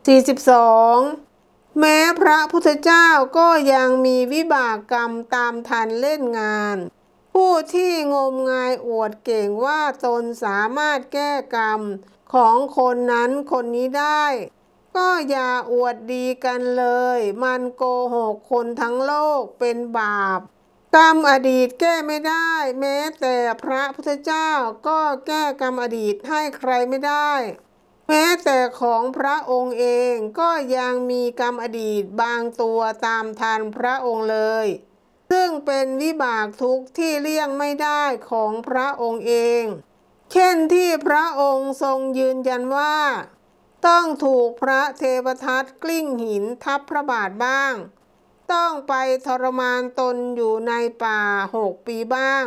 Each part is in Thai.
42 แม้พระพุทธเจ้าก็ยังมีวิบากกรรมตามทันเล่นงาน ผู้ที่งมงายอวดเก่งว่าตนสามารถแก้กรรมของคนนั้นคนนี้ได้ ก็อย่าอวดดีกันเลย มันโกหกคนทั้งโลกเป็นบาปกรรมอดีตแก้ไม่ได้ แม้แต่พระพุทธเจ้าก็แก้กรรมอดีตให้ใครไม่ได้ แม้แต่ของพระองค์เองก็ยังมีกรรมอดีตบางตัวตามทันพระองค์เลย ซึ่งเป็นวิบากทุกข์ที่เลี่ยงไม่ได้ของพระองค์เอง เช่นที่พระองค์ทรงยืนยันว่า ต้องถูกพระเทวทัตกลิ้งหินทับพระบาทบ้าง ต้องไปทรมานตนอยู่ในป่าหกปีบ้าง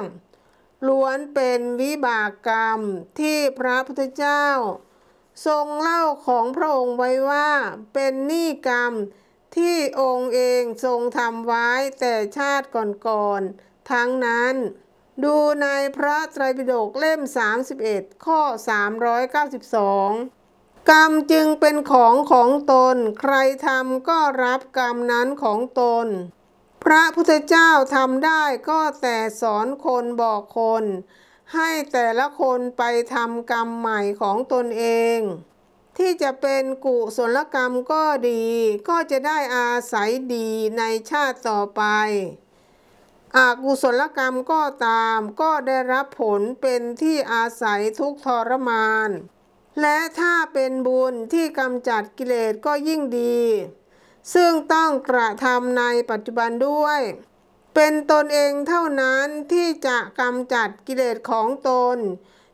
ล้วนเป็นวิบากกรรมที่พระพุทธเจ้า ทรงเล่าของพระองค์ไว้ว่าเป็นหนี้กรรมที่องค์เองทรงทำไว้แต่ชาติก่อนๆทั้งนั้น ดูในพระไตรปิฎกเล่ม 31 ข้อ 392 กรรมจึงเป็นของของตน ใครทำก็รับกรรมนั้นของตน พระพุทธเจ้าทำได้ก็แต่สอนคนบอกคน ให้แต่ละคนไปทำกรรมใหม่ของตนเอง ที่จะเป็นกุศลกรรมก็ดีก็จะได้อาศัยดีในชาติต่อไปอากุศลกรรมก็ตามก็ได้รับผลเป็นที่อาศัยทุกทรมาน และถ้าเป็นบุญที่กำจัดกิเลสก็ยิ่งดี ซึ่งต้องกระทำในปัจจุบันด้วย เป็นตนเองเท่านั้นที่จะกำจัดกิเลสของตน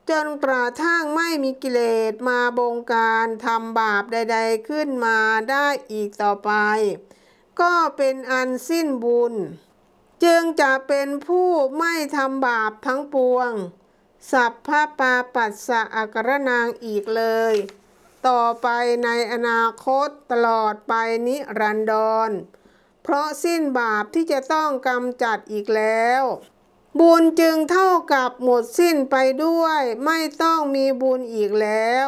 จนกระทั่งไม่มีกิเลสมาบงการทำบาปใด ๆ ขึ้นมาได้อีกต่อไป ก็เป็นอันสิ้นบุญ จึงจะเป็นผู้ไม่ทำบาปทั้งปวง สัพพะปาปัสสะอักรนางอีกเลย ต่อไปในอนาคตตลอดไปนิรันดร เพราะสิ้นบาปที่จะต้องกำจัดอีกแล้ว บุญจึงเท่ากับหมดสิ้นไปด้วย ไม่ต้องมีบุญอีกแล้ว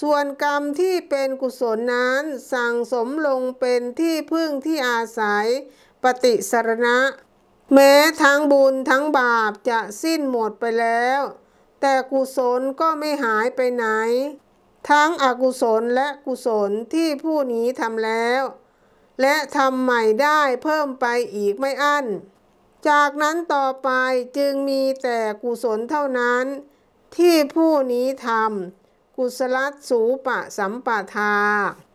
ส่วนกรรมที่เป็นกุศลนั้นสั่งสมลงเป็นที่พึ่งที่อาศัย ปฏิสรณะ แม้ทั้งบุญทั้งบาปจะสิ้นหมดไปแล้ว แต่กุศลก็ไม่หายไปไหน ทั้งอกุศลและกุศลที่ผู้นี้ทำแล้ว และทำใหม่ได้เพิ่มไปอีกไม่อั้น จากนั้นต่อไปจึงมีแต่กุศลเท่านั้น ที่ผู้นี้ทำกุศลสูปะสัมปทา